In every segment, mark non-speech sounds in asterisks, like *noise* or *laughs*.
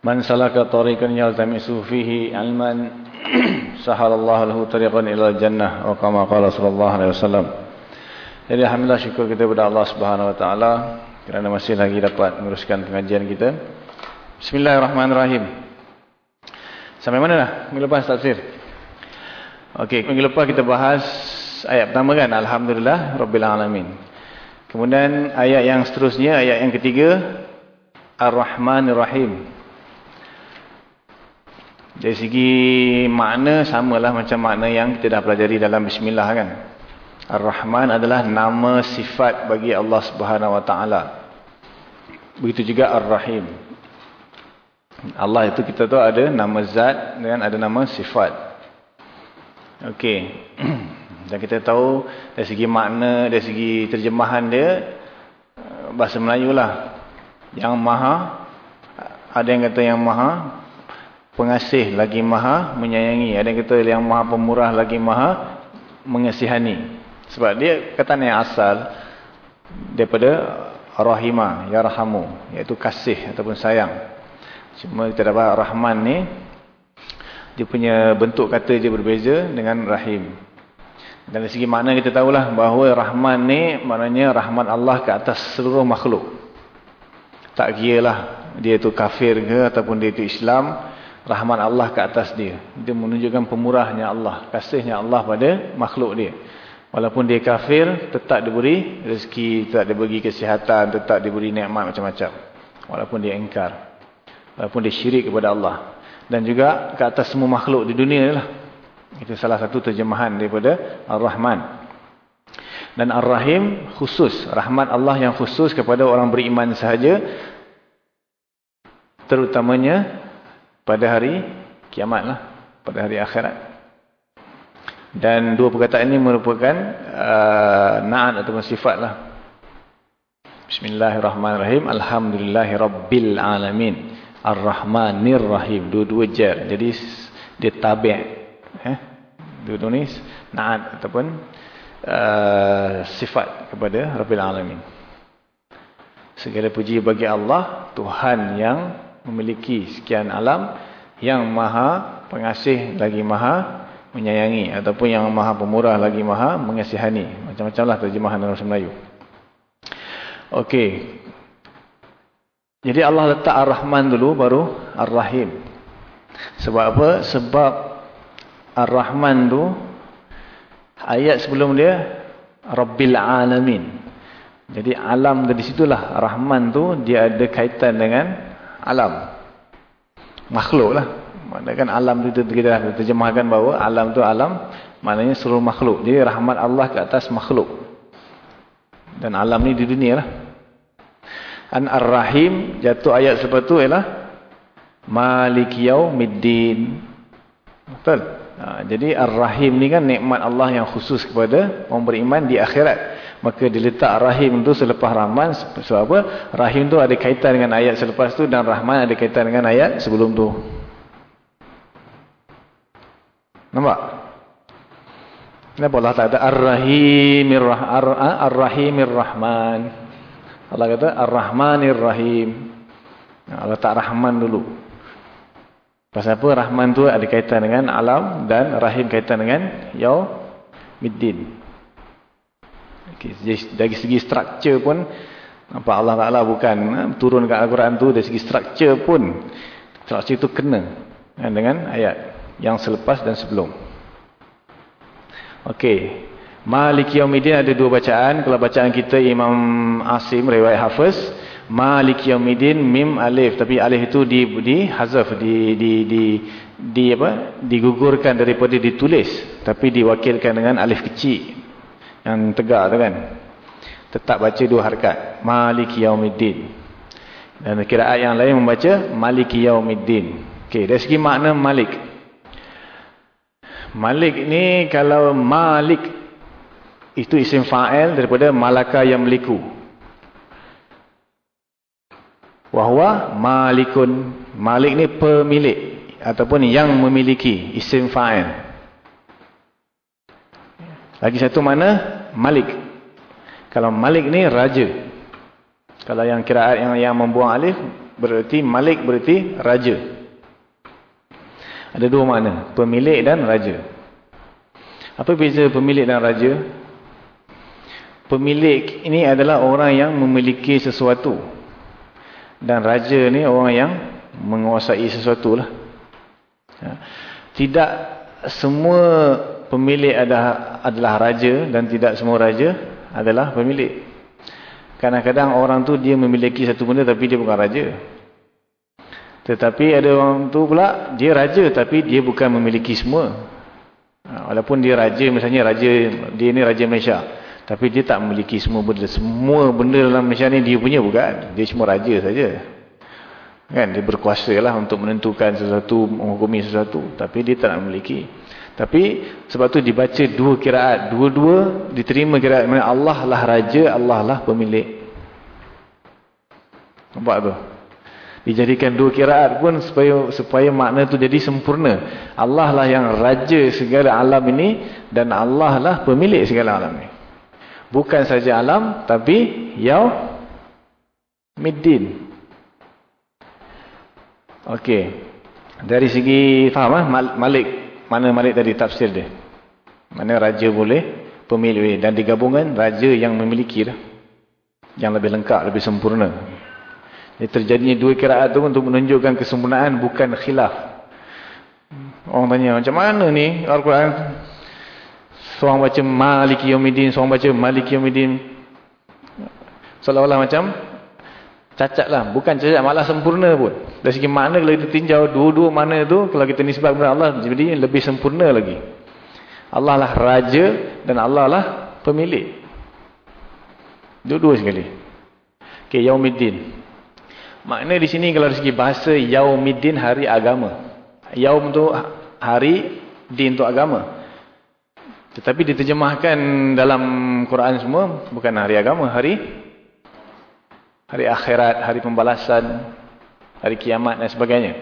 Man salaka tariqan yaltamisu fihi ilman *clears throat* sahalallahu lahu tariqan ila jannah wa kama qala sallallahu alaihi wasallam. Jadi alhamdulillah syukur kita kepada Allah Subhanahu wa taala kerana masih lagi dapat meneruskan pengajian kita. Bismillahirrahmanirrahim. Sampai mana dah? Minggu lepas tafsir. Okey, minggu lepas kita bahas ayat pertama kan alhamdulillah rabbil alamin. Kemudian ayat yang seterusnya ayat yang ketiga ar-rahmanir rahim. Dari segi makna samalah macam makna yang kita dah pelajari dalam bismillah kan. Ar-Rahman adalah nama sifat bagi Allah Subhanahu Wa Taala. Begitu juga Ar-Rahim. Allah itu kita tahu ada nama zat dan ada nama sifat. Okey. *clears throat* Dan kita tahu dari segi makna, dari segi terjemahan dia bahasa Melayu lah. Yang maha ada yang kata yang maha pengasih lagi maha menyayangi. Ada yang kata yang maha pemurah lagi maha mengasihani. Sebab dia kata yang asal daripada rahimah, yarhamu, iaitu kasih ataupun sayang. Cuma kita dapat rahman ni dia punya bentuk kata dia berbeza dengan rahim. Dan dari segi makna kita tahulah bahawa rahman ni maknanya rahmat Allah ke atas seluruh makhluk. Tak kira lah dia tu kafir ke ataupun dia tu Islam, rahmat Allah ke atas dia. Dia menunjukkan pemurahnya Allah, kasihnya Allah pada makhluk dia. Walaupun dia kafir, tetap diberi rezeki, tetap diberi kesihatan, tetap diberi nikmat macam-macam. Walaupun dia engkar. Walaupun dia syirik kepada Allah. Dan juga ke atas semua makhluk di dunia lah. Itu salah satu terjemahan daripada Ar-Rahman. Dan Ar-Rahim khusus. Rahmat Allah yang khusus kepada orang beriman sahaja. Terutamanya pada hari kiamat lah. Pada hari akhirat. Dan dua perkataan ini merupakan uh, na'at atau sifat lah. Bismillahirrahmanirrahim. Alhamdulillahi Rabbil Alamin. Ar-Rahmanir Rahim. Dua-dua jar. Jadi dia tabi' eh? Dua-dua ni na'at ataupun uh, sifat kepada Rabbil Alamin. Segala puji bagi Allah. Tuhan yang memiliki sekian alam. Yang maha pengasih lagi maha menyayangi ataupun yang maha pemurah lagi maha mengasihani. Macam-macamlah terjemahan dalam bahasa Melayu. Okey. Jadi Allah letak Ar-Rahman dulu baru Ar-Rahim. Sebab apa? Sebab Ar-Rahman tu ayat sebelum dia Rabbil Alamin. Jadi alam dari situlah Rahman tu dia ada kaitan dengan alam makhluk lah Maknanya kan alam itu kita terjemahkan bahawa alam itu alam maknanya seluruh makhluk. Jadi rahmat Allah ke atas makhluk. Dan alam ni di dunia lah. An Ar-Rahim jatuh ayat selepas itu ialah Malik Yaumiddin. Betul? Ha, jadi Ar-Rahim ni kan nikmat Allah yang khusus kepada orang beriman di akhirat. Maka diletak Rahim itu selepas Rahman. Sebab apa? Rahim tu ada kaitan dengan ayat selepas tu dan Rahman ada kaitan dengan ayat sebelum tu. Nampak? Kenapa Allah tak kata Ar-Rahimir Ar-Rahimir Rahman. Allah kata Ar-Rahmanir Rahim. Allah tak Rahman dulu. Pasal apa? Rahman tu ada kaitan dengan alam dan Rahim kaitan dengan Yaw Middin. Okay, dari segi struktur pun nampak Allah Ta'ala bukan turun ke Al-Quran tu dari segi struktur pun Teraksi itu kena kan, dengan ayat yang selepas dan sebelum. Okey. Maliki Yawmiddin ada dua bacaan. Kalau bacaan kita Imam Asim, riwayat Hafiz. Maliki Yawmiddin, Mim Alif. Tapi Alif itu di, di hazaf, di, di, di, di apa? digugurkan daripada ditulis. Tapi diwakilkan dengan Alif kecil. Yang tegak tu kan. Tetap baca dua harkat. Maliki Yawmiddin. Dan kiraat yang lain membaca Maliki Yawmiddin. Okey, dari segi makna Malik. Malik ni kalau Malik itu isim fa'il daripada Malaka yang meliku. Wahwa Malikun. Malik ni pemilik ataupun yang memiliki isim fa'il. Lagi satu mana? Malik. Kalau Malik ni raja. Kalau yang kiraat yang yang membuang alif berarti Malik berarti raja. Ada dua makna. Pemilik dan raja. Apa beza pemilik dan raja? Pemilik ini adalah orang yang memiliki sesuatu. Dan raja ni orang yang menguasai sesuatu lah. Ya. Tidak semua pemilik adalah, adalah raja dan tidak semua raja adalah pemilik. Kadang-kadang orang tu dia memiliki satu benda tapi dia bukan raja. Tetapi ada orang tu pula, dia raja tapi dia bukan memiliki semua. Ha, walaupun dia raja, misalnya raja, dia ni raja Malaysia. Tapi dia tak memiliki semua benda. Semua benda dalam Malaysia ni dia punya bukan. Dia cuma raja saja. Kan? Dia berkuasa lah untuk menentukan sesuatu, menghukumi sesuatu. Tapi dia tak memiliki. Tapi sebab tu dibaca dua kiraat. Dua-dua diterima kiraat. Allah lah raja, Allah lah pemilik. Nampak tu? Dijadikan dua kiraat pun supaya supaya makna tu jadi sempurna. Allah lah yang raja segala alam ini dan Allah lah pemilik segala alam ini. Bukan saja alam tapi yau middin. Okey. Dari segi faham ah Malik mana Malik tadi tafsir dia. Mana raja boleh pemilik dan digabungkan raja yang memiliki dah. Yang lebih lengkap, lebih sempurna. Ini terjadinya dua kiraat itu untuk menunjukkan kesempurnaan bukan khilaf. Orang tanya macam mana ni Al-Quran? Seorang baca Maliki Yomidin, seorang baca Maliki Yomidin. Seolah-olah macam cacat lah. Bukan cacat, malah sempurna pun. Dari segi makna kalau kita tinjau dua-dua mana itu, kalau kita nisbat kepada Allah, jadi lebih sempurna lagi. Allah lah Raja dan Allah lah pemilik. Dua-dua sekali. Okay, Yawmiddin. Makna di sini kalau dari segi bahasa Yaumiddin hari agama. Yaum tu hari, din tu agama. Tetapi diterjemahkan dalam Quran semua bukan hari agama, hari hari akhirat, hari pembalasan, hari kiamat dan sebagainya.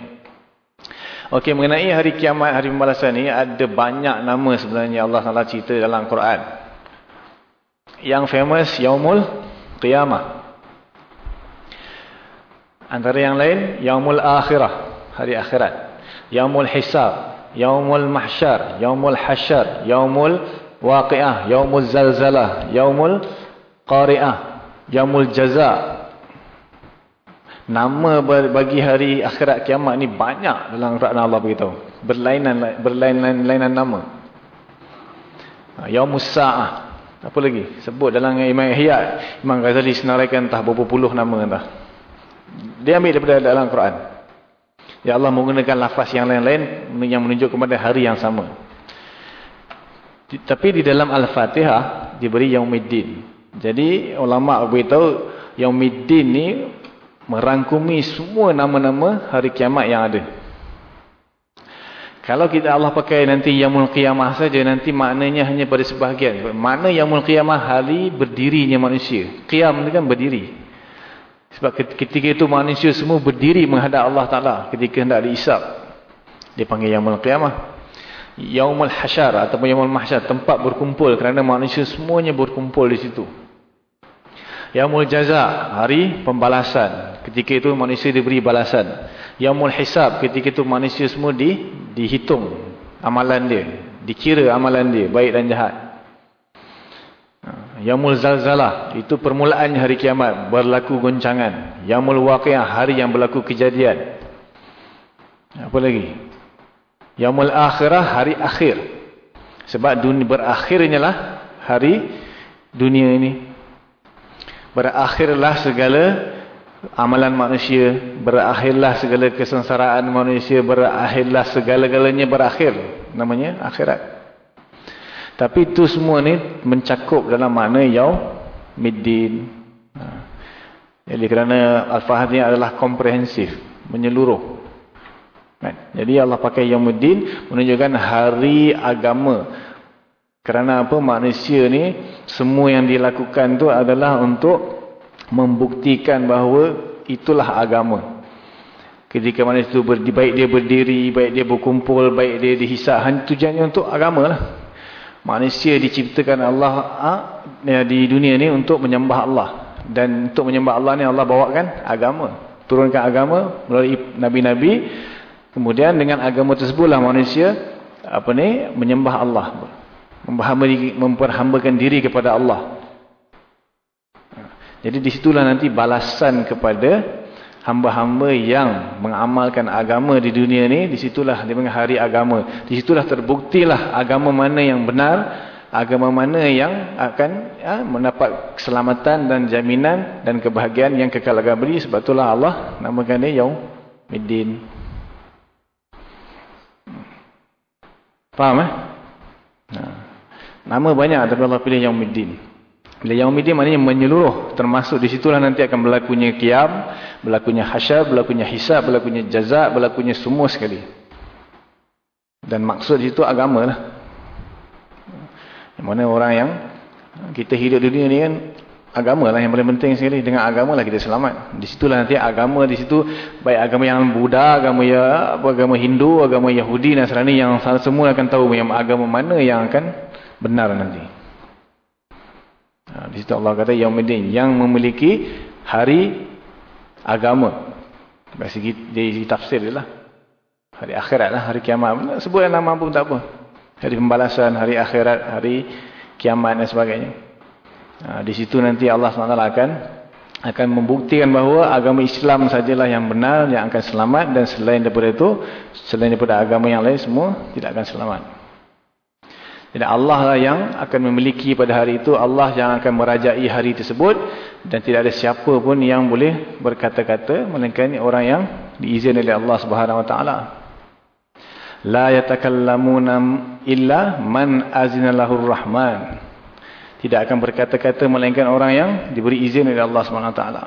Okey, mengenai hari kiamat, hari pembalasan ni ada banyak nama sebenarnya Allah Taala cerita dalam Quran. Yang famous Yaumul Qiyamah. Antara yang lain, Yaumul Akhirah, hari akhirat. Yaumul Hisab, Yaumul Mahsyar, Yaumul Hasyar, Yaumul Waqi'ah, Yaumul Zalzalah, Yaumul Qari'ah, Yaumul Jaza. Nama bagi hari akhirat kiamat ni banyak dalam Quran Allah beritahu. Berlainan berlainan nama. Yaumus Sa'ah. Apa lagi? Sebut dalam Imam Ihya, Imam Ghazali senaraikan entah berapa puluh nama entah. Dia ambil daripada dalam Quran. Ya Allah menggunakan lafaz yang lain-lain yang menunjuk kepada hari yang sama. Tapi di dalam Al-Fatihah diberi Yaumiddin. Jadi ulama beritahu Yaumiddin ni merangkumi semua nama-nama hari kiamat yang ada. Kalau kita Allah pakai nanti Yaumul Qiyamah saja nanti maknanya hanya pada sebahagian. Makna Yaumul Qiyamah hari berdirinya manusia. Qiyam ni kan berdiri. Sebab ketika itu manusia semua berdiri menghadap Allah Ta'ala ketika hendak diisap. Dia panggil Yaumul Qiyamah. Yaumul Hashar ataupun Yaumul Mahsyar. Tempat berkumpul kerana manusia semuanya berkumpul di situ. Yaumul Jaza, hari pembalasan. Ketika itu manusia diberi balasan. Yaumul Hisab, ketika itu manusia semua di, dihitung amalan dia. Dikira amalan dia, baik dan jahat. Yamul Zalzalah itu permulaan hari kiamat berlaku goncangan. Yamul Waqiah hari yang berlaku kejadian. Apa lagi? Yaumul akhirah, hari akhir. Sebab dunia berakhirnya lah hari dunia ini. Berakhirlah segala amalan manusia. Berakhirlah segala kesengsaraan manusia. Berakhirlah segala-galanya berakhir. Namanya akhirat. Tapi itu semua ni mencakup dalam makna yaum middin. Ha. Jadi kerana al-fahad ni adalah komprehensif, menyeluruh. Kan? Jadi Allah pakai yaumuddin menunjukkan hari agama. Kerana apa? Manusia ni semua yang dilakukan tu adalah untuk membuktikan bahawa itulah agama. Ketika manusia itu baik dia berdiri, baik dia berkumpul, baik dia dihisap, tujuannya untuk agama lah. Manusia diciptakan Allah ha, di dunia ni untuk menyembah Allah. Dan untuk menyembah Allah ni Allah bawakan agama. Turunkan agama melalui Nabi-Nabi. Kemudian dengan agama tersebutlah manusia apa ni menyembah Allah. Memperhambakan diri kepada Allah. Jadi disitulah nanti balasan kepada hamba-hamba yang mengamalkan agama di dunia ni, disitulah di hari agama. Disitulah terbuktilah agama mana yang benar, agama mana yang akan ya, mendapat keselamatan dan jaminan dan kebahagiaan yang kekal abadi. Sebab itulah Allah namakan dia Middin. Faham eh? Nah. Nama banyak tapi Allah pilih Yaum Middin. Bila yaumidin maknanya menyeluruh. Termasuk di situlah nanti akan berlakunya kiam, berlakunya hasyar, berlakunya hisab, berlakunya jazak, berlakunya semua sekali. Dan maksud itu agama lah. Yang mana orang yang kita hidup di dunia ni kan agama lah yang paling penting sekali. Dengan agama lah kita selamat. Di situlah nanti agama di situ baik agama yang Buddha, agama ya, agama Hindu, agama Yahudi, Nasrani yang semua akan tahu yang agama mana yang akan benar nanti. Ha, di situ Allah kata Yaumuddin yang memiliki hari agama. Dari segi, dari segi tafsir dia lah. Hari akhirat lah, hari kiamat. Sebut yang nama pun tak apa. Hari pembalasan, hari akhirat, hari kiamat dan sebagainya. Ha, di situ nanti Allah SWT akan akan membuktikan bahawa agama Islam sajalah yang benar, yang akan selamat dan selain daripada itu, selain daripada agama yang lain semua tidak akan selamat. Jadi Allah lah yang akan memiliki pada hari itu. Allah yang akan merajai hari tersebut. Dan tidak ada siapa pun yang boleh berkata-kata. Melainkan orang yang diizin oleh Allah ta'ala. La yatakallamuna illa man azinalahur rahman. Tidak akan berkata-kata melainkan orang yang diberi izin oleh Allah ta'ala.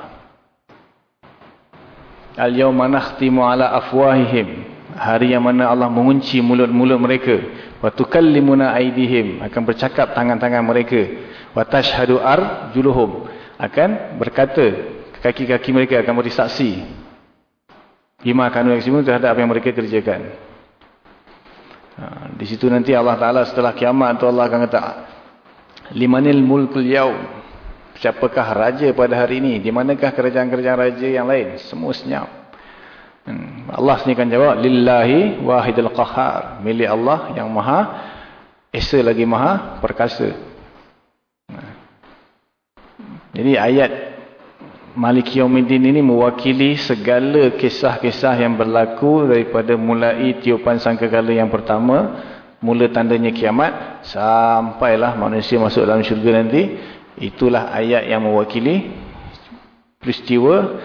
Al-yawma nakhtimu ala afwahihim. Hari yang mana Allah mengunci mulut-mulut mereka. Wa tukallimuna aydihim. Akan bercakap tangan-tangan mereka. Wa tashhadu arjuluhum. Akan berkata kaki-kaki mereka akan beri saksi. Bima kanu yaksimun terhadap apa yang mereka kerjakan. Ha, di situ nanti Allah Taala setelah kiamat tu Allah akan kata limanil mulkul yaum. Siapakah raja pada hari ini? Di manakah kerajaan-kerajaan raja yang lain? Semua senyap Hmm. Allah sini akan jawab lillahi wahidul qahar milik Allah yang maha esa lagi maha perkasa. Jadi ayat Malik Yawmiddin ini mewakili segala kisah-kisah yang berlaku daripada mulai tiupan sangkakala yang pertama mula tandanya kiamat sampailah manusia masuk dalam syurga nanti. Itulah ayat yang mewakili peristiwa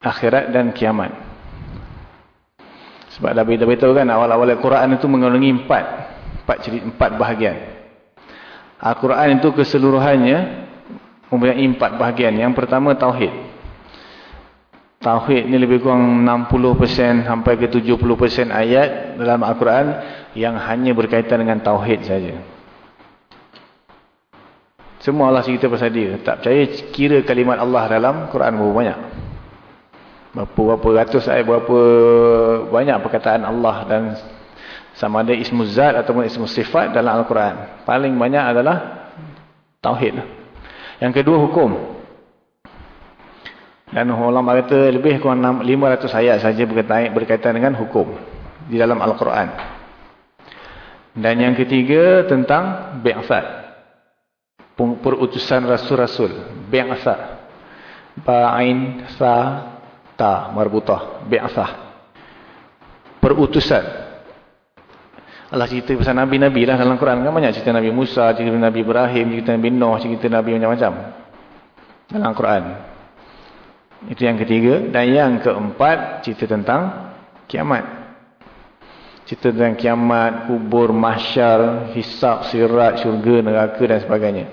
akhirat dan kiamat sebab dah beritahu kan awal-awal Al-Quran itu mengandungi empat. Empat, cerita, empat bahagian. Al-Quran itu keseluruhannya mempunyai empat bahagian. Yang pertama Tauhid. Tauhid ni lebih kurang 60% sampai ke 70% ayat dalam Al-Quran yang hanya berkaitan dengan Tauhid saja. Semua Allah cerita pasal dia. Tak percaya kira kalimat Allah dalam Quran berapa banyak berapa ratus ayat berapa banyak perkataan Allah dan sama ada ismu zat ataupun ismu sifat dalam Al-Quran. Paling banyak adalah Tauhid. Yang kedua hukum. Dan ulama kata lebih kurang 500 ayat saja berkaitan, berkaitan dengan hukum di dalam Al-Quran. Dan yang ketiga tentang bi'asat. Perutusan rasul-rasul. Bi'asat. Ba'in sa ta marbutah bi'asah perutusan. Allah cerita pasal Nabi-Nabi lah dalam Quran. Kan banyak cerita Nabi Musa, cerita Nabi Ibrahim, cerita Nabi Nuh, cerita Nabi macam-macam. Dalam Quran. Itu yang ketiga. Dan yang keempat, cerita tentang kiamat. Cerita tentang kiamat, kubur, mahsyar, hisab, sirat, syurga, neraka dan sebagainya.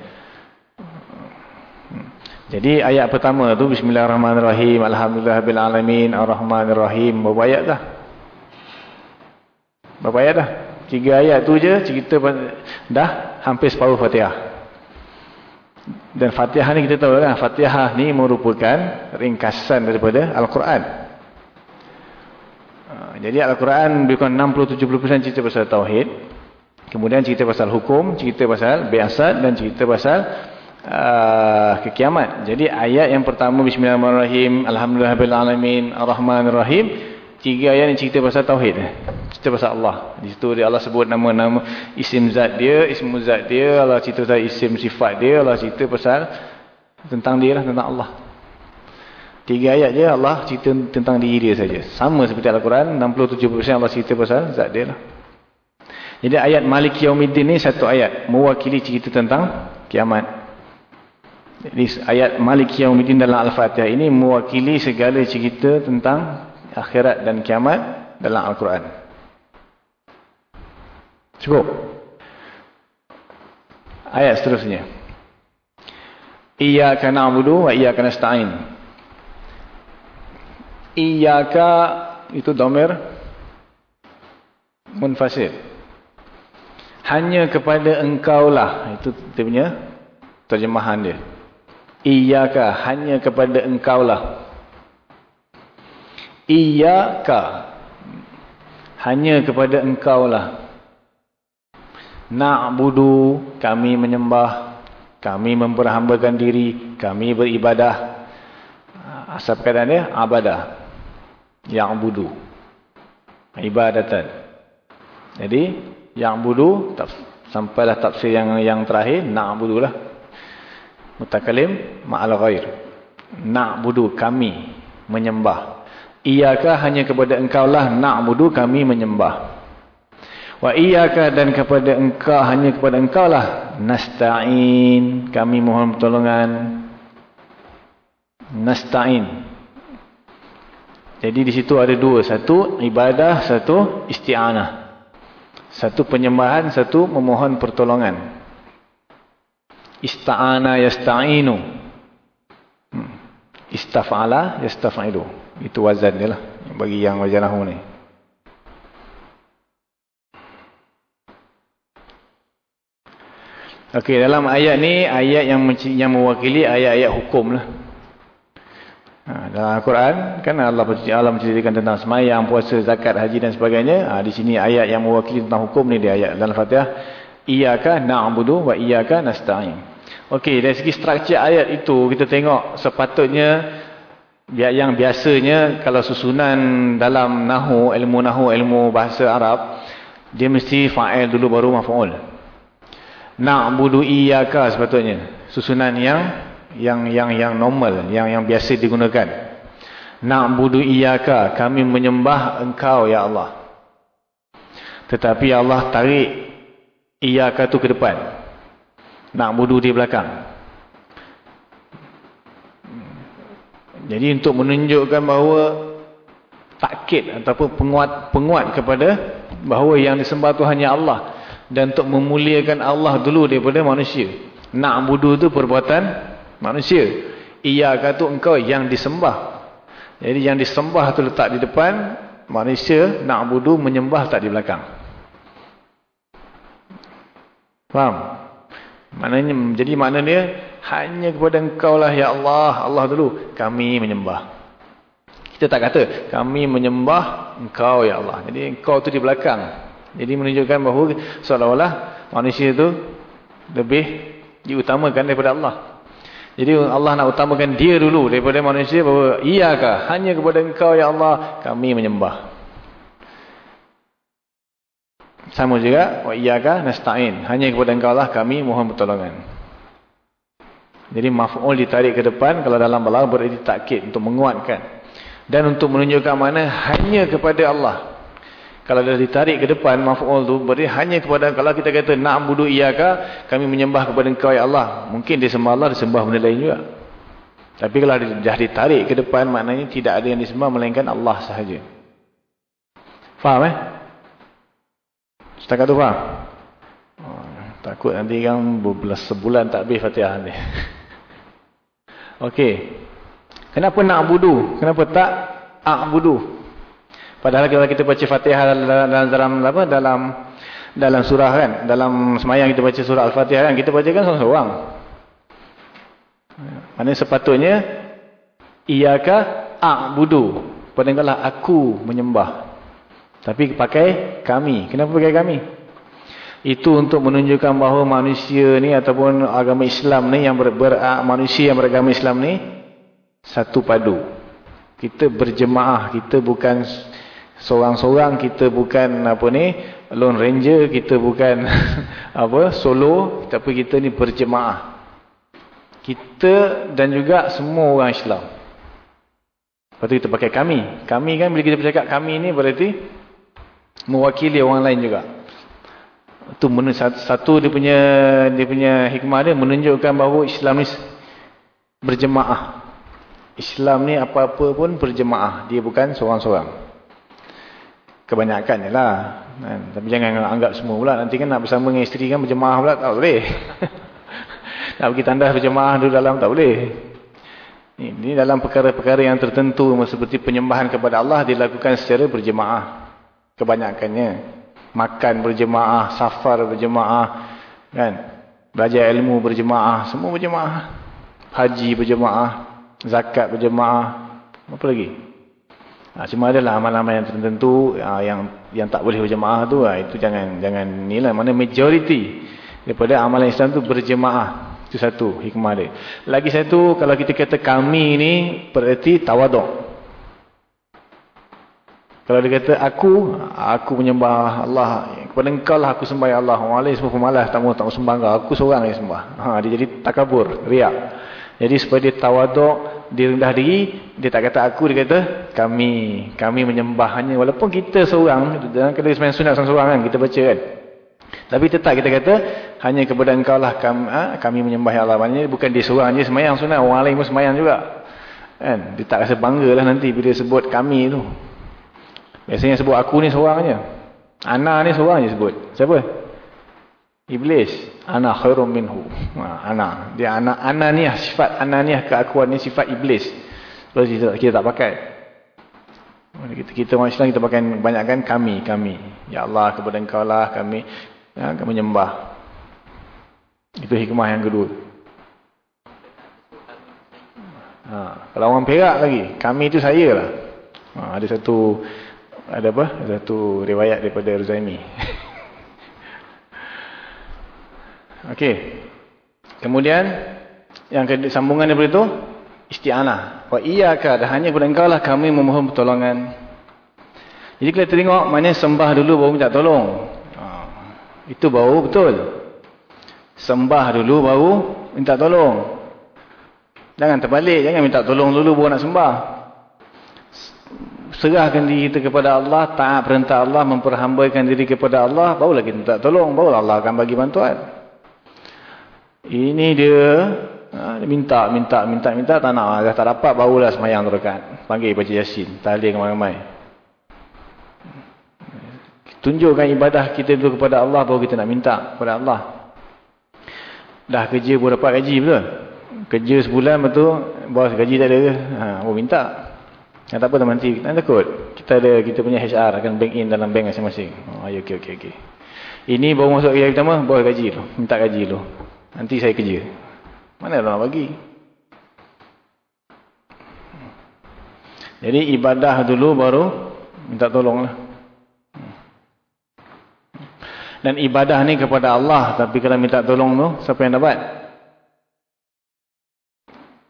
Jadi ayat pertama tu Bismillahirrahmanirrahim Alhamdulillahirrahmanirrahim Ar-Rahmanirrahim Berapa ayat dah? Berapa ayat dah? Tiga ayat tu je cerita dah hampir separuh Fatihah. Dan Fatihah ni kita tahu kan Fatihah ni merupakan ringkasan daripada Al-Quran. Ha, jadi Al-Quran lebih kurang 60-70% cerita pasal Tauhid. Kemudian cerita pasal hukum, cerita pasal biasat dan cerita pasal uh, kekiamat. Jadi ayat yang pertama Bismillahirrahmanirrahim Alhamdulillahirrahmanirrahim Ar-Rahmanirrahim Tiga ayat ni cerita pasal Tauhid. Cerita pasal Allah. Di situ dia Allah sebut nama-nama isim zat dia, isim zat dia. Allah cerita pasal isim sifat dia. Allah cerita pasal tentang dia lah, tentang Allah. Tiga ayat je Allah cerita tentang diri dia saja. Sama seperti Al-Quran. 67% Allah cerita pasal zat dia lah. Jadi ayat Malik Yawmiddin ni satu ayat. Mewakili cerita tentang kiamat. Jadi ayat Malik Yawmiddin dalam Al-Fatihah ini mewakili segala cerita tentang akhirat dan kiamat dalam Al-Quran. Cukup. Ayat seterusnya. Iyaka na'budu wa iyaka nasta'in. Iyaka itu domir munfasir. Hanya kepada engkau lah. Itu dia punya terjemahan dia. Iyaka hanya kepada engkau lah. Iyaka hanya kepada engkau lah na'budu kami menyembah kami memperhambakan diri kami beribadah. Asal perkataan dia abadah. Ya'budu. Ibadatan. Jadi ya'budu sampailah tafsir yang yang terakhir na'budu lah mutakalim ma'al ghair na'budu kami menyembah Iyaka hanya kepada engkau lah na'budu kami menyembah. Wa iyaka dan kepada engkau hanya kepada engkau lah nasta'in kami mohon pertolongan. Nasta'in. Jadi di situ ada dua, satu ibadah, satu isti'anah. Satu penyembahan, satu memohon pertolongan. Ista'ana yasta'inu. Hmm. Istaf'ala yastaf'ilu. Itu wazan dia lah. Bagi yang wazan lahu ni. Okey, dalam ayat ni, ayat yang yang mewakili ayat-ayat hukum lah. Ha, dalam Al-Quran, kan Allah, Allah menceritakan tentang semayang, puasa, zakat, haji dan sebagainya. Ha, di sini ayat yang mewakili tentang hukum ni, dia ayat dalam Fatihah. Iyaka na'budu wa iyaka nasta'in. Okey, dari segi struktur ayat itu, kita tengok sepatutnya yang biasanya kalau susunan dalam nahu, ilmu nahu, ilmu bahasa Arab, dia mesti fa'il dulu baru maf'ul. Na'budu iyyaka sepatutnya. Susunan yang yang yang yang normal, yang yang biasa digunakan. Na'budu iyyaka, kami menyembah engkau ya Allah. Tetapi Allah tarik iyyaka tu ke depan. Na'budu di belakang. Jadi untuk menunjukkan bahawa takkid ataupun penguat penguat kepada bahawa yang disembah tu hanya Allah dan untuk memuliakan Allah dulu daripada manusia. Na'budu tu perbuatan manusia. Iyaka tu engkau yang disembah. Jadi yang disembah tu letak di depan, manusia na'budu menyembah tak di belakang. Faham? Maknanya jadi maknanya hanya kepada engkau lah ya Allah. Allah dulu. Kami menyembah. Kita tak kata. Kami menyembah engkau ya Allah. Jadi engkau tu di belakang. Jadi menunjukkan bahawa seolah-olah manusia itu lebih diutamakan daripada Allah. Jadi Allah nak utamakan dia dulu daripada manusia bahawa iyakah hanya kepada engkau ya Allah kami menyembah. Sama juga wa iyyaka nasta'in. Hanya kepada engkau lah kami mohon pertolongan. Jadi maf'ul ditarik ke depan kalau dalam balaghah berarti takkid untuk menguatkan dan untuk menunjukkan mana hanya kepada Allah. Kalau dah ditarik ke depan maf'ul tu berarti hanya kepada kalau kita kata na'budu iyyaka kami menyembah kepada engkau ya Allah. Mungkin dia sembah Allah disembah benda lain juga. Tapi kalau dah ditarik ke depan maknanya tidak ada yang disembah melainkan Allah sahaja. Faham eh? Setakat tu faham? Oh, takut nanti kan belas sebulan tak habis Fatihah ni. *laughs* Okey. Kenapa na'budu? Kenapa tak a'budu? Padahal kalau kita baca Fatihah dalam dalam apa dalam dalam surah kan, dalam semayang kita baca surah Al-Fatihah kan, kita bacakan seorang-seorang. Mana sepatutnya iyyaka a'budu. Padahal aku menyembah. Tapi pakai kami. Kenapa pakai kami? Itu untuk menunjukkan bahawa manusia ni ataupun agama Islam ni yang ber, ber, manusia yang beragama Islam ni satu padu. Kita berjemaah, kita bukan Seorang-seorang kita bukan apa ni lone ranger, kita bukan *laughs* apa solo, tapi kita ni berjemaah. Kita dan juga semua orang Islam. Lepas tu kita pakai kami. Kami kan bila kita bercakap kami ni berarti mewakili orang lain juga. Tu satu dia punya dia punya hikmah dia menunjukkan bahawa Islam ni berjemaah. Islam ni apa-apa pun berjemaah. Dia bukan seorang-seorang kebanyakan lah. Kan? Tapi jangan anggap semua pula. Nanti kan nak bersama dengan isteri kan berjemaah pula. Tak boleh. *laughs* nak pergi tandas berjemaah dulu dalam tak boleh. Ini dalam perkara-perkara yang tertentu seperti penyembahan kepada Allah dilakukan secara berjemaah. Kebanyakannya. Makan berjemaah, safar berjemaah. kan? Belajar ilmu berjemaah. Semua berjemaah. Haji berjemaah. Zakat berjemaah. Apa lagi? Ha, cuma adalah amal-amal yang tertentu ha, yang yang tak boleh berjemaah tu ha, itu jangan jangan nilai mana majoriti daripada amalan Islam tu berjemaah. Itu satu hikmah dia. Lagi satu kalau kita kata kami ni bererti tawaduk. Kalau dia kata aku, aku menyembah Allah. Kepada engkau lah aku sembah ya Allah. Orang lain semua pemalas tak mau tak mau sembah engkau. Aku seorang yang sembah. Ha, dia jadi takabur, riak. Jadi supaya dia tawaduk dia rendah diri, dia tak kata aku, dia kata kami. Kami menyembahnya. Walaupun kita seorang, dalam kata semayang sunat seorang-seorang kan, kita baca kan. Tapi tetap kita kata, hanya kepada engkau lah kami, ha, kami menyembah ya Allah. Maksudnya bukan dia seorang je semayang sunat, orang lain pun semayang juga. Kan? Dia tak rasa bangga lah nanti bila sebut kami tu. Biasanya sebut aku ni seorang je. Ana ni seorang je sebut. Siapa? Iblis, ana khairum minhu. Ha, ana. Dia ana ananiah sifat ananiah keakuan ni sifat iblis. Terus kita, kita tak pakai. Kita kita orang Islam kita pakai banyakkan kami, kami. Ya Allah kepada Engkau lah kami ya, kami menyembah. Itu hikmah yang kedua. Ha, kalau orang Perak lagi, kami itu saya lah. Ha, ada satu ada apa? Satu riwayat daripada Ruzaimi. Okey. Kemudian yang sambungan daripada itu isti'anah. Wa iyyaka dah hanya kepada engkau lah kami memohon pertolongan. Jadi kita tengok mana sembah dulu baru minta tolong. Ha, itu baru betul. Sembah dulu baru minta tolong. Jangan terbalik, jangan minta tolong dulu baru nak sembah. Serahkan diri kita kepada Allah, taat perintah Allah, memperhambakan diri kepada Allah, barulah kita minta tolong, barulah Allah akan bagi bantuan. Ini dia ha, minta, minta, minta, minta, tak nak. Dah tak dapat, barulah semayang terdekat. Panggil baca Yasin. Tali ramai-ramai. Tunjukkan ibadah kita itu kepada Allah, baru kita nak minta kepada Allah. Dah kerja pun dapat gaji betul? Kerja sebulan betul, bos gaji tak ada? Ha, baru minta. Yang tak apa teman nanti, tak takut. Kita ada, kita punya HR akan bank in dalam bank masing-masing. Oh, okey, okey, okey. Ini baru masuk kerja pertama, bos gaji tu. Minta gaji tu. Nanti saya kerja. Mana orang nak bagi? Jadi ibadah dulu baru minta tolong lah. Dan ibadah ni kepada Allah. Tapi kalau minta tolong tu, siapa yang dapat?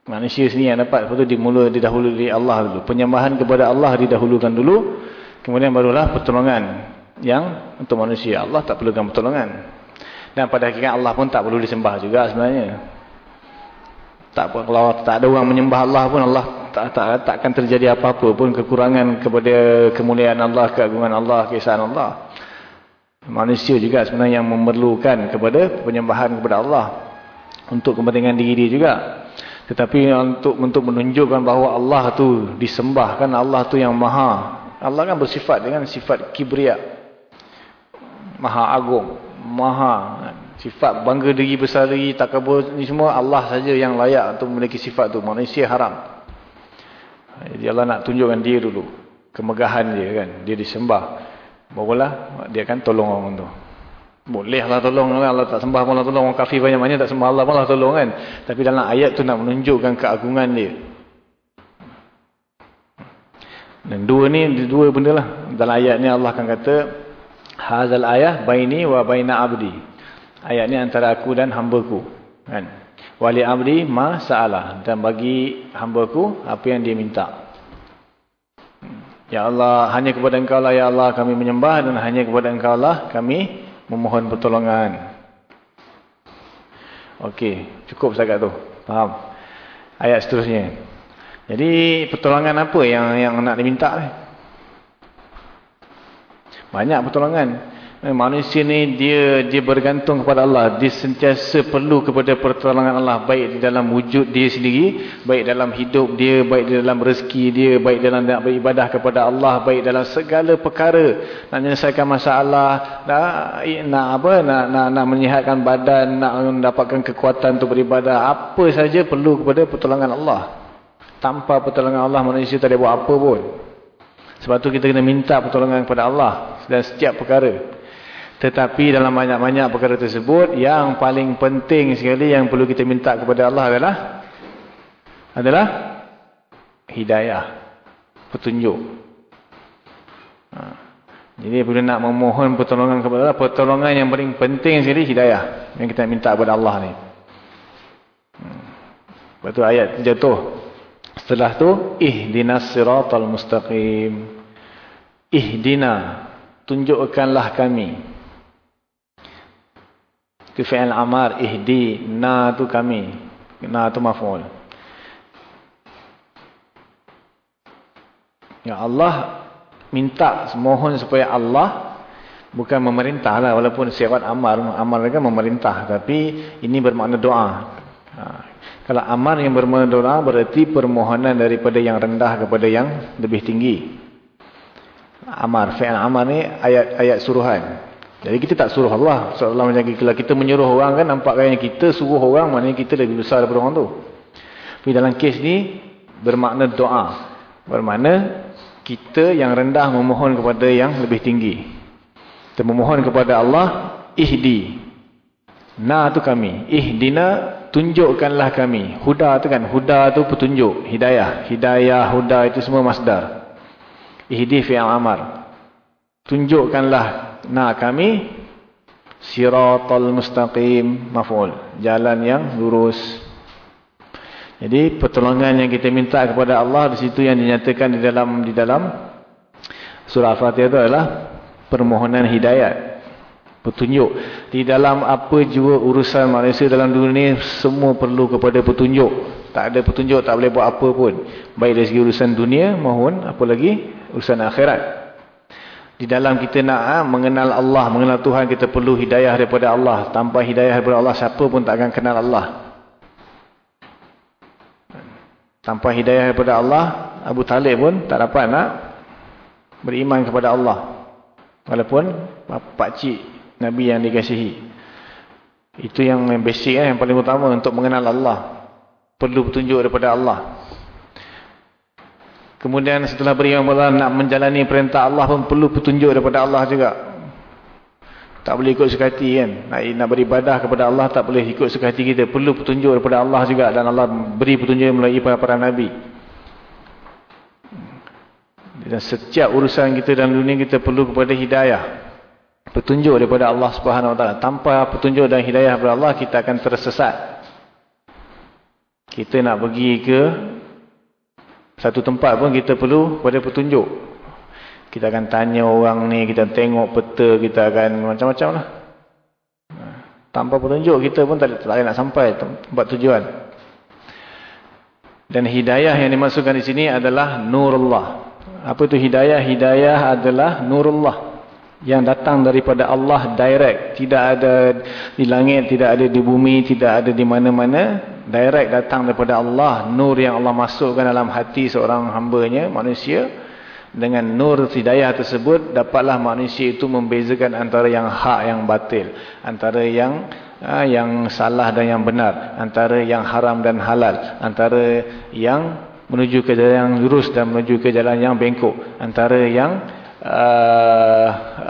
Manusia sini yang dapat. Lepas tu dimula didahulu dari Allah dulu. Penyembahan kepada Allah didahulukan dulu. Kemudian barulah pertolongan. Yang untuk manusia. Allah tak perlukan pertolongan. Dan pada hakikat Allah pun tak perlu disembah juga sebenarnya. Tak kalau tak ada orang menyembah Allah pun Allah tak, tak, tak terjadi apa-apa pun kekurangan kepada kemuliaan Allah, keagungan Allah, keesaan Allah. Manusia juga sebenarnya yang memerlukan kepada penyembahan kepada Allah. Untuk kepentingan diri dia juga. Tetapi untuk untuk menunjukkan bahawa Allah tu disembahkan Allah tu yang maha. Allah kan bersifat dengan sifat kibria. Maha agung. Maha. Sifat bangga diri, besar diri, takabur ni semua Allah saja yang layak untuk memiliki sifat tu. Manusia haram. Jadi Allah nak tunjukkan dia dulu. Kemegahan dia kan. Dia disembah. Barulah dia akan tolong orang tu. Bolehlah tolong kan? Allah tak sembah pun tolong. Orang kafir banyak-banyak tak sembah Allah pun tolong kan. Tapi dalam ayat tu nak menunjukkan keagungan dia. Dan dua ni, dua benda lah. Dalam ayat ni Allah akan kata. Hazal ayah baini wa baina abdi. Ayat ni antara aku dan hambaku. Kan? Wali abdi ma sa'alah. Dan bagi hambaku apa yang dia minta. Ya Allah, hanya kepada engkau lah Ya Allah kami menyembah dan hanya kepada engkau lah kami memohon pertolongan. Okey, cukup setakat tu. Faham? Ayat seterusnya. Jadi, pertolongan apa yang yang nak diminta ni? Banyak pertolongan. Eh, manusia ni dia dia bergantung kepada Allah. Dia sentiasa perlu kepada pertolongan Allah. Baik di dalam wujud dia sendiri. Baik dalam hidup dia. Baik di dalam rezeki dia. Baik dalam nak beribadah kepada Allah. Baik dalam segala perkara. Nak menyelesaikan masalah. Nak, nak apa? Nak, nak, nak menyihatkan badan. Nak mendapatkan kekuatan untuk beribadah. Apa saja perlu kepada pertolongan Allah. Tanpa pertolongan Allah manusia tak boleh buat apa pun. Sebab tu kita kena minta pertolongan kepada Allah. Dan setiap perkara. Tetapi dalam banyak-banyak perkara tersebut, yang paling penting sekali yang perlu kita minta kepada Allah adalah adalah hidayah, petunjuk. Ha. Jadi bila nak memohon pertolongan kepada Allah, pertolongan yang paling penting sekali hidayah yang kita minta kepada Allah ni. Hmm. Lepas tu ayat jatuh. Setelah tu, ihdinas siratal mustaqim. Ihdina, tunjukkanlah kami. Itu fi'il amar ihdi na tu kami. Na tu maf'ul. Ya Allah minta mohon supaya Allah bukan memerintah lah walaupun sifat amar amar mereka memerintah tapi ini bermakna doa. Ha. Kalau amar yang bermakna doa berarti permohonan daripada yang rendah kepada yang lebih tinggi. Amar fi'il amar ni ayat ayat suruhan. Jadi kita tak suruh Allah. Seolah macam kalau kita menyuruh orang kan nampak kayaknya kita suruh orang maknanya kita lebih besar daripada orang tu. Tapi dalam kes ni bermakna doa. Bermakna kita yang rendah memohon kepada yang lebih tinggi. Kita memohon kepada Allah ihdi. Na tu kami. Ihdina tunjukkanlah kami. Huda tu kan. Huda tu petunjuk. Hidayah. Hidayah, huda itu semua masdar. Ihdi fi'al amar. Tunjukkanlah na kami siratal mustaqim. Maf'ul. Jalan yang lurus. Jadi pertolongan yang kita minta kepada Allah di situ yang dinyatakan di dalam di dalam surah Fatihah itu adalah permohonan hidayat. Petunjuk. Di dalam apa jua urusan manusia dalam dunia ini semua perlu kepada petunjuk. Tak ada petunjuk tak boleh buat apa pun. Baik dari segi urusan dunia maupun apa lagi urusan akhirat di dalam kita nak ha, mengenal Allah, mengenal Tuhan, kita perlu hidayah daripada Allah. Tanpa hidayah daripada Allah, siapa pun tak akan kenal Allah. Tanpa hidayah daripada Allah, Abu Talib pun tak dapat nak beriman kepada Allah. Walaupun pakcik Nabi yang dikasihi. Itu yang basic, eh, yang paling utama untuk mengenal Allah. Perlu petunjuk daripada Allah. Kemudian setelah beriman Allah nak menjalani perintah Allah pun perlu petunjuk daripada Allah juga. Tak boleh ikut sekati kan. Nak, nak beribadah kepada Allah tak boleh ikut sekati kita. Perlu petunjuk daripada Allah juga. Dan Allah beri petunjuk melalui para, para Nabi. Dan setiap urusan kita dalam dunia kita perlu kepada hidayah. Petunjuk daripada Allah Subhanahu Taala. Tanpa petunjuk dan hidayah daripada Allah kita akan tersesat. Kita nak pergi ke satu tempat pun kita perlu pada petunjuk. Kita akan tanya orang ni, kita tengok peta, kita akan macam-macam lah. Tanpa petunjuk kita pun tak, tak nak sampai tempat tujuan. Dan hidayah yang dimasukkan di sini adalah nurullah. Apa itu hidayah? Hidayah adalah nurullah. Yang datang daripada Allah direct. Tidak ada di langit, tidak ada di bumi, tidak ada di mana-mana. Direct datang daripada Allah. Nur yang Allah masukkan dalam hati seorang hambanya, manusia. Dengan nur hidayah tersebut, dapatlah manusia itu membezakan antara yang hak, yang batil. Antara yang ha, yang salah dan yang benar, antara yang haram dan halal, antara yang menuju ke jalan yang lurus dan menuju ke jalan yang bengkok, antara yang uh,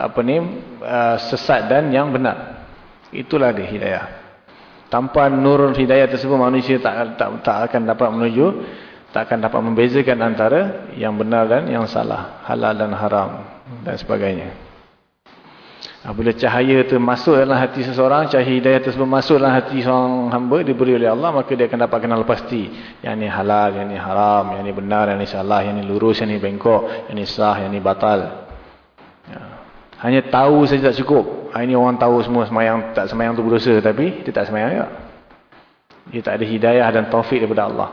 apa ni uh, sesat dan yang benar. Itulah dia hidayah. Tanpa nur hidayah tersebut manusia tak tak tak akan dapat menuju tak akan dapat membezakan antara yang benar dan yang salah, halal dan haram dan sebagainya. Apabila cahaya itu masuk dalam hati seseorang, cahaya hidayah tersebut masuk dalam hati seorang hamba, diberi oleh Allah, maka dia akan dapat kenal pasti. Yang ini halal, yang ini haram, yang ini benar, yang ini salah, yang ini lurus, yang ini bengkok, yang ini sah, yang ini batal. Ya. Hanya tahu saja tak cukup. Ha, ini orang tahu semua semayang, tak semayang itu berdosa, tapi dia tak semayang juga. Dia tak ada hidayah dan taufik daripada Allah.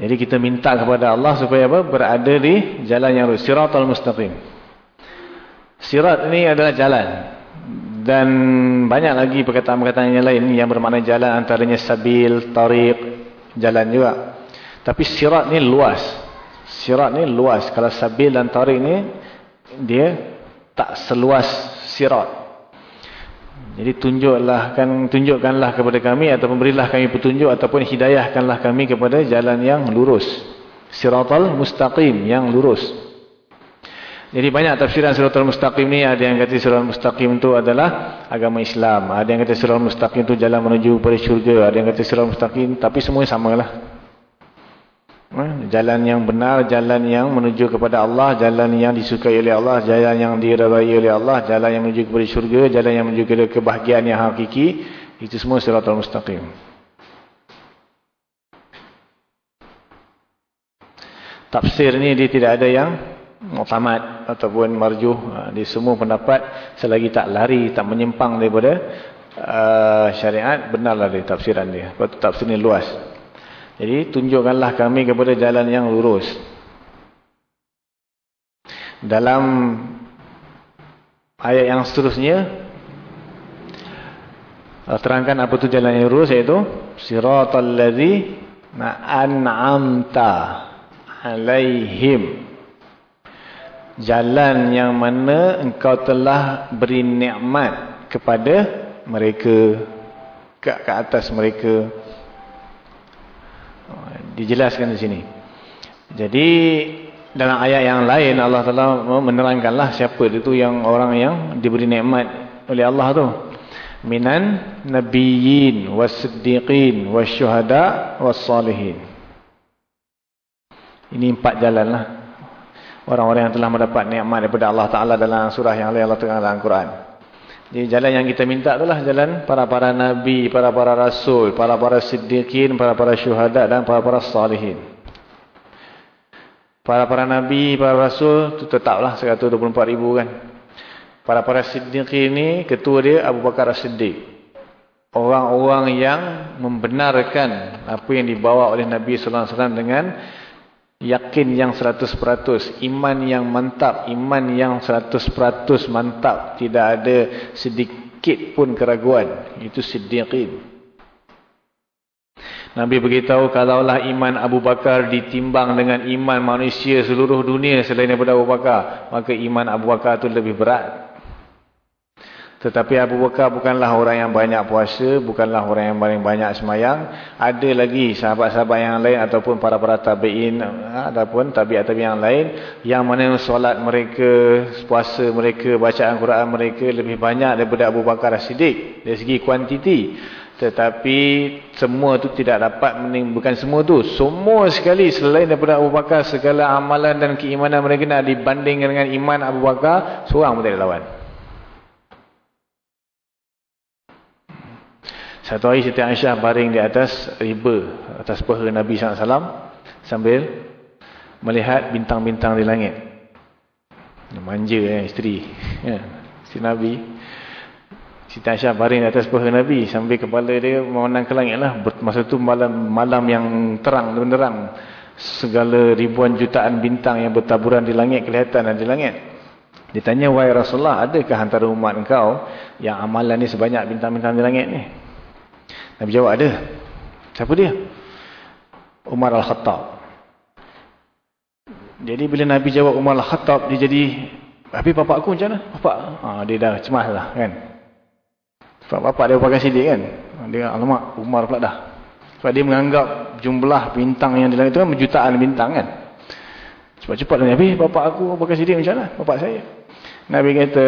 Jadi kita minta kepada Allah supaya apa? Berada di jalan yang lurus. Siratul mustaqim. Sirat ini adalah jalan. Dan banyak lagi perkataan-perkataan yang lain yang bermakna jalan antaranya sabil, tariq, jalan juga. Tapi sirat ni luas. Sirat ni luas. Kalau sabil dan tariq ni dia tak seluas sirat. Jadi tunjuklah kan tunjukkanlah kepada kami atau berilah kami petunjuk ataupun hidayahkanlah kami kepada jalan yang lurus. Siratal mustaqim yang lurus. Jadi banyak tafsiran suratul mustaqim ni ada yang kata suratul mustaqim itu adalah agama Islam. Ada yang kata suratul mustaqim itu jalan menuju kepada syurga. Ada yang kata suratul mustaqim tapi semua samalah. Ha? Jalan yang benar, jalan yang menuju kepada Allah, jalan yang disukai oleh Allah, jalan yang diredai oleh Allah, jalan yang menuju kepada syurga, jalan yang menuju kepada kebahagiaan yang hakiki. Itu semua suratul mustaqim. Tafsir ni dia tidak ada yang mutamad ataupun marjuh ha, di semua pendapat selagi tak lari tak menyimpang daripada uh, syariat benarlah dia tafsiran dia. Sebab tafsir ni luas. Jadi tunjukkanlah kami kepada jalan yang lurus. Dalam ayat yang seterusnya terangkan apa tu jalan yang lurus iaitu siratal ladzi na'an'amta alaihim jalan yang mana engkau telah beri nikmat kepada mereka ke, ke atas mereka. Dijelaskan di sini. Jadi dalam ayat yang lain Allah Taala menerangkanlah siapa itu yang orang yang diberi nikmat oleh Allah tu. Minan nabiyyin wasiddiqin wasyuhada wassalihin ini empat jalan lah orang-orang yang telah mendapat nikmat daripada Allah Ta'ala dalam surah yang Allah Ta'ala dalam Quran. Jadi jalan yang kita minta itulah jalan para-para Nabi, para-para Rasul, para-para Siddiqin, para-para Syuhada dan para-para Salihin. Para-para Nabi, para Rasul itu tetaplah 124 ribu kan. Para-para Siddiqin ini ketua dia Abu Bakar As-Siddiq. Orang-orang yang membenarkan apa yang dibawa oleh Nabi Sallallahu Alaihi Wasallam dengan yakin yang 100%, iman yang mantap, iman yang 100% mantap, tidak ada sedikit pun keraguan, itu siddiqin. Nabi beritahu kalaulah iman Abu Bakar ditimbang dengan iman manusia seluruh dunia selain daripada Abu Bakar, maka iman Abu Bakar itu lebih berat. Tetapi Abu Bakar bukanlah orang yang banyak puasa, bukanlah orang yang paling banyak semayang. Ada lagi sahabat-sahabat yang lain ataupun para-para tabi'in ataupun tabi'at-tabi'in yang lain yang mana solat mereka, puasa mereka, bacaan Quran mereka lebih banyak daripada Abu Bakar As-Siddiq dari segi kuantiti. Tetapi semua itu tidak dapat bukan semua itu. Semua sekali selain daripada Abu Bakar segala amalan dan keimanan mereka nak dibandingkan dengan iman Abu Bakar, seorang pun tidak lawan. Satu hari Siti Aisyah baring di atas riba, atas paha Nabi SAW sambil melihat bintang-bintang di langit. Manja eh, isteri. Ya, si Nabi. Siti Aisyah baring atas paha Nabi sambil kepala dia memandang ke langit lah. Masa tu malam malam yang terang benderang. Segala ribuan jutaan bintang yang bertaburan di langit kelihatan di langit. Ditanya, wahai Rasulullah, adakah antara umat engkau yang amalan ni sebanyak bintang-bintang di langit ni? Nabi jawab, ada. Siapa dia? Umar Al-Khattab. Jadi bila Nabi jawab Umar Al-Khattab, dia jadi, habis bapak aku macam mana? Bapak, ha, dia dah cemas lah kan. Sebab bapak dia pakai sidik kan. Dia, alamak, Umar pula dah. Sebab dia menganggap jumlah bintang yang di langit itu kan jutaan bintang kan. Cepat-cepat Nabi, bapak aku pakai sidik macam mana? Bapak saya. Nabi kata,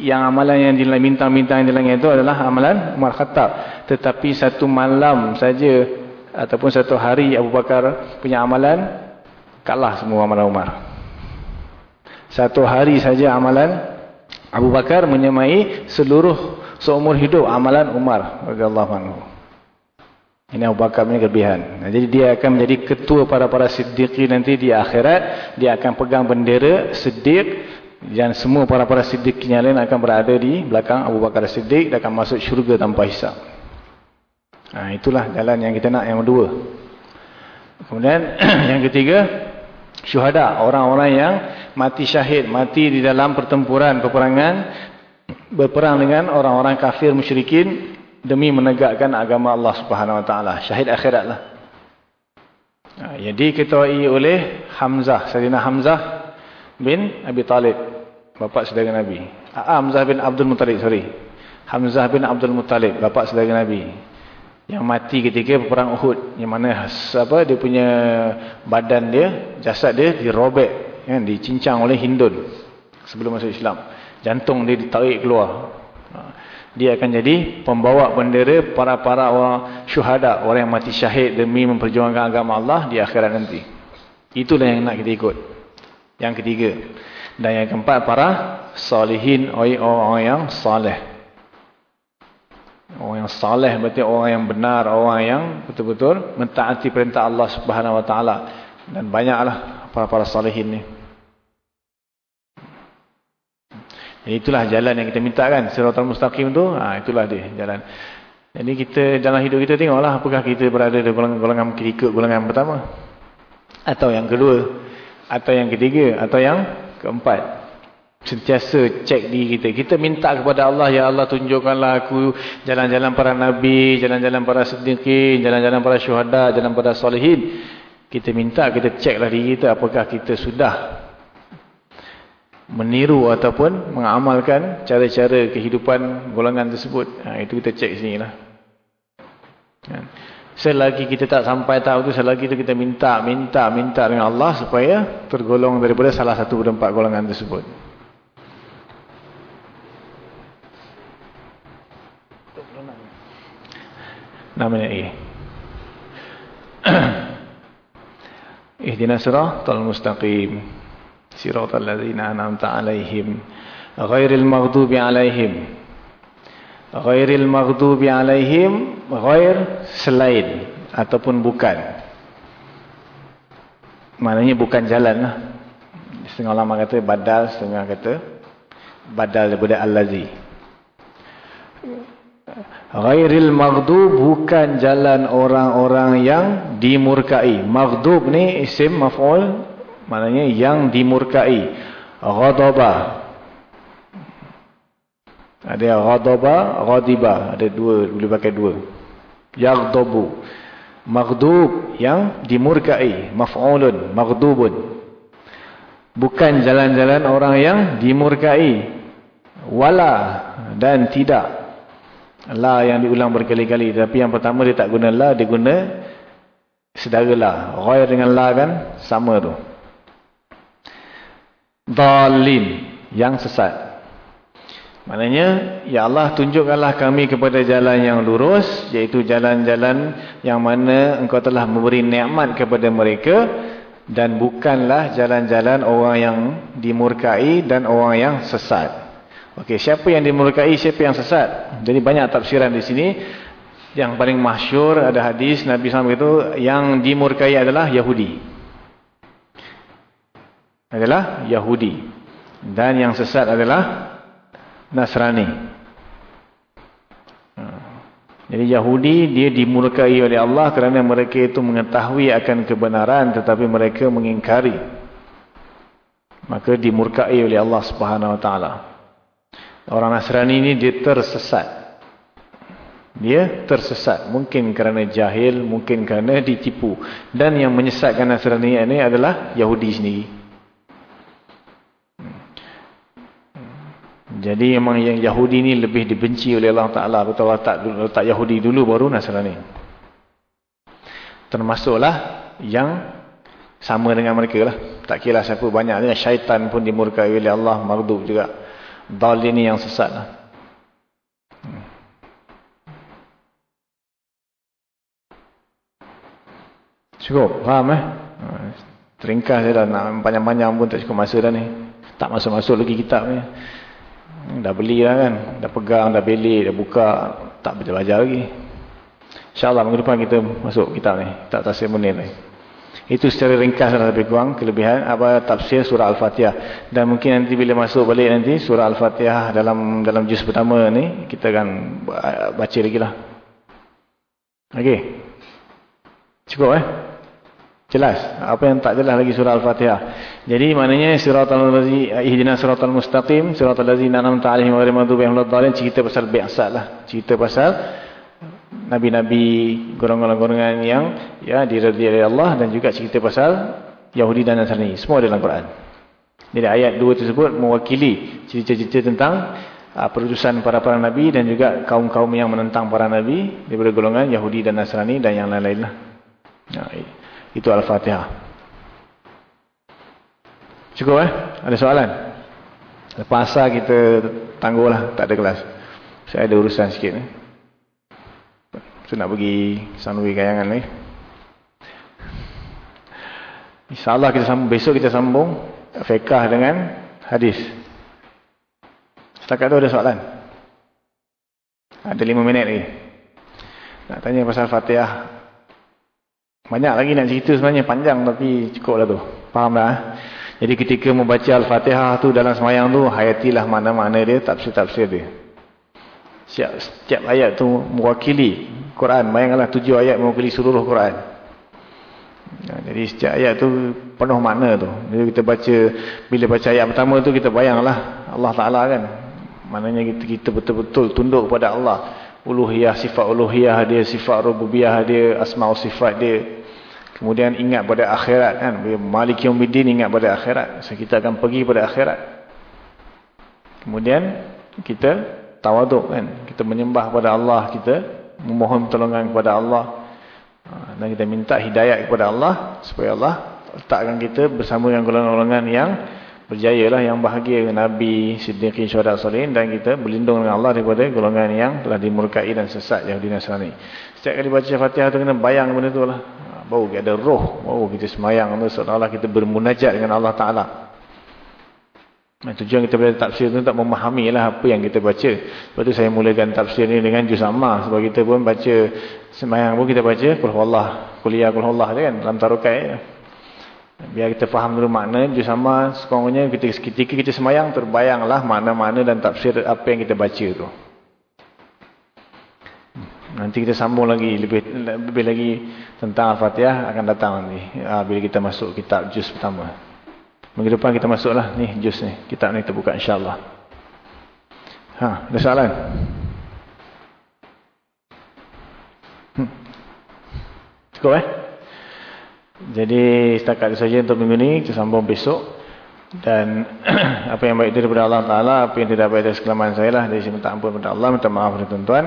yang amalan yang di bintang-bintang yang di langit itu adalah amalan Umar Khattab. Tetapi satu malam saja ataupun satu hari Abu Bakar punya amalan kalah semua amalan Umar. Satu hari saja amalan Abu Bakar menyemai seluruh seumur hidup amalan Umar radhiyallahu anhu. Ini Abu Bakar punya kelebihan. Nah, jadi dia akan menjadi ketua para-para siddiqi nanti di akhirat. Dia akan pegang bendera siddiq. Dan semua para-para siddiq yang lain akan berada di belakang Abu Bakar siddiq. Dan akan masuk syurga tanpa hisap. Nah, itulah jalan yang kita nak yang kedua. Kemudian *clears throat* yang ketiga. Syuhada. Orang-orang yang mati syahid. Mati di dalam pertempuran, peperangan berperang dengan orang-orang kafir musyrikin demi menegakkan agama Allah Subhanahu wa taala syahid akhirat lah ha, yang diketuai oleh Hamzah Sayyidina Hamzah bin Abi Talib. Bapa saudara Nabi. Ah, Hamzah bin Abdul Muttalib sorry. Hamzah bin Abdul Muttalib bapa saudara Nabi. Yang mati ketika perang Uhud yang mana apa dia punya badan dia jasad dia dirobek kan dicincang oleh Hindun sebelum masuk Islam. Jantung dia ditarik keluar. Ha, dia akan jadi pembawa bendera para-para orang syuhada orang yang mati syahid demi memperjuangkan agama Allah di akhirat nanti. Itulah yang nak kita ikut yang ketiga dan yang keempat para salihin orang-orang yang saleh orang yang saleh berarti orang yang benar orang yang betul-betul mentaati perintah Allah Subhanahu Wa Taala dan banyaklah para-para salihin ni Itulah jalan yang kita minta kan. Siratul mustaqim tu, ha, itulah dia jalan. Jadi kita dalam hidup kita tengoklah apakah kita berada di golongan kita ikut golongan pertama. Atau yang kedua. Atau yang ketiga. Atau yang keempat. Sentiasa cek diri kita. Kita minta kepada Allah, Ya Allah tunjukkanlah aku jalan-jalan para Nabi, jalan-jalan para sedikit, jalan-jalan para syuhada, jalan para solehin. Kita minta, kita ceklah diri kita apakah kita sudah meniru ataupun mengamalkan cara-cara kehidupan golongan tersebut. Ha, itu kita cek sini lah. Ha. Selagi kita tak sampai tahu tu, selagi tu kita minta, minta, minta dengan Allah supaya tergolong daripada salah satu berempat golongan tersebut. Namanya ini. *clears throat* Ihdina siratul mustaqim. Siratul ladhina anamta alaihim. Ghairil maghdubi. Alaihim. Ghairil maghdubi alaihim Ghair selain Ataupun bukan. Maknanya bukan jalan lah. Setengah ulama kata badal Setengah kata Badal daripada al-lazi. Ghairil maghdub bukan jalan orang-orang yang dimurkai. Maghdub ni isim maf'ul Maknanya yang dimurkai. Ghadabah ada ghadaba ghadiba. Ada dua boleh pakai dua. Yaghdabu. Maghdub yang dimurkai. Maf'ulun maghdubun. Bukan jalan-jalan orang yang dimurkai. Wala dan tidak. La yang diulang berkali-kali. Tapi yang pertama dia tak guna la dia guna sedara la. Ghair dengan la kan sama tu. Dalin yang sesat. Maknanya, Ya Allah tunjukkanlah kami kepada jalan yang lurus, iaitu jalan-jalan yang mana engkau telah memberi nikmat kepada mereka, dan bukanlah jalan-jalan orang yang dimurkai dan orang yang sesat. Okey, siapa yang dimurkai, siapa yang sesat? Jadi banyak tafsiran di sini. Yang paling masyur ada hadis Nabi SAW itu, yang dimurkai adalah Yahudi adalah Yahudi dan yang sesat adalah Nasrani Jadi Yahudi dia dimurkai oleh Allah kerana mereka itu mengetahui akan kebenaran tetapi mereka mengingkari. Maka dimurkai oleh Allah Subhanahu Wa Taala. Orang Nasrani ini dia tersesat. Dia tersesat. Mungkin kerana jahil, mungkin kerana ditipu. Dan yang menyesatkan Nasrani ini adalah Yahudi sendiri. Jadi memang yang Yahudi ni lebih dibenci oleh Allah Ta'ala. Betul Allah tak, letak Yahudi dulu baru Nasrani. Termasuklah yang sama dengan mereka lah. Tak kira siapa banyak. Syaitan pun dimurkai oleh Allah. Maghdub juga. Dal ini yang sesat lah. Cukup, faham eh? Teringkas je dah, panjang-panjang pun tak cukup masa dah ni. Tak masuk-masuk lagi kitab ni. Dah beli lah kan. Dah pegang, dah belik, dah buka. Tak belajar lagi. InsyaAllah minggu depan kita masuk kitab ni. Tak tasir menit ni. Itu secara ringkas dan lebih kurang kelebihan apa tafsir surah Al-Fatihah. Dan mungkin nanti bila masuk balik nanti surah Al-Fatihah dalam dalam juz pertama ni kita akan baca lagi lah. Okey. Cukup eh? Jelas. Apa yang tak jelas lagi surah Al-Fatihah. Jadi maknanya siratal lazi ihdinas siratal mustaqim siratal ladzina an'amta 'alaihim ghairil maghdubi alaihim waladdallin cerita pasal bi'sat lah. Cerita pasal nabi-nabi golongan-golongan yang ya diridai oleh Allah dan juga cerita pasal Yahudi dan Nasrani. Semua dalam Quran. Jadi ayat dua tersebut mewakili cerita-cerita tentang uh, perutusan para-para nabi dan juga kaum-kaum yang menentang para nabi daripada golongan Yahudi dan Nasrani dan yang lain-lain lah. Ya, itu Al-Fatihah. Cukup eh? Ada soalan? Asal kita tangguhlah. Tak ada kelas. Saya ada urusan sikit ni. Saya nak pergi Sanui Kayangan ni. InsyaAllah kita sambung. Besok kita sambung. Fekah dengan hadis. Setakat tu ada soalan? Ada lima minit lagi. Nak tanya pasal Fatihah. Banyak lagi nak cerita sebenarnya panjang tapi cukup lah tu. Faham tak? Eh? Jadi ketika membaca Al-Fatihah tu dalam semayang tu, hayatilah mana-mana dia, tafsir-tafsir dia. Setiap, setiap ayat tu mewakili Quran. Bayangkanlah tujuh ayat mewakili seluruh Quran. Ya, jadi setiap ayat tu penuh makna tu. Jadi kita baca, bila baca ayat pertama tu kita bayanglah Allah Ta'ala kan. Maknanya kita betul-betul tunduk kepada Allah. Uluhiyah, sifat uluhiyah dia, sifat rububiyah dia, asma'u sifat dia. Kemudian ingat pada akhirat kan. Malik Yawmiddin ingat pada akhirat. So, kita akan pergi pada akhirat. Kemudian kita tawaduk kan. Kita menyembah kepada Allah. Kita memohon pertolongan kepada Allah. Ha, dan kita minta hidayat kepada Allah. Supaya Allah letakkan kita bersama dengan golongan-golongan yang berjaya lah. Yang bahagia Nabi, Siddiqin, Syuhada, Salihin. Dan kita berlindung dengan Allah daripada golongan yang telah dimurkai dan sesat Yahudi Nasrani. Setiap kali baca Fatihah tu kena bayang benda tu lah baru ada roh baru kita semayang seolah-olah kita bermunajat dengan Allah Ta'ala tujuan kita belajar tafsir itu tak memahami lah apa yang kita baca sebab itu saya mulakan tafsir ini dengan juz ammah sebab kita pun baca semayang pun kita baca kulhuallah kuliah kulhuallah kan dalam tarukai biar kita faham dulu makna juz ammah sekurang-kurangnya ketika kita semayang terbayanglah makna-makna dan tafsir apa yang kita baca tu Nanti kita sambung lagi lebih lebih lagi tentang Al-Fatihah akan datang nanti ha, bila kita masuk kitab juz pertama. Minggu depan kita masuklah ni juz ni. Kitab ni kita buka insya-Allah. Ha, ada soalan? Hmm. Cukup eh? Jadi setakat itu saja untuk minggu ni. Kita sambung besok. Dan *clears throat* apa yang baik daripada Allah Ta'ala. Apa yang tidak baik dari sekelaman saya lah. Dari sini minta ampun kepada Allah. Minta maaf kepada tuan-tuan.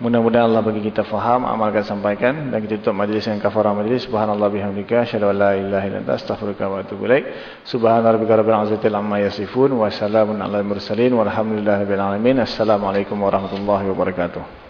Mudah-mudahan Allah bagi kita faham, amalkan sampaikan dan kita tutup majlis dengan kafarah majlis. Subhanallah bihamdika, asyhadu an la ilaha illa anta, astaghfiruka wa atubu ilaik. Subhanarabbika rabbil izzati amma yasifun wa salamun alal mursalin walhamdulillahi rabbil alamin. Assalamualaikum warahmatullahi wabarakatuh.